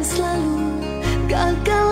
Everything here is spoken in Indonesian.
selalu gagal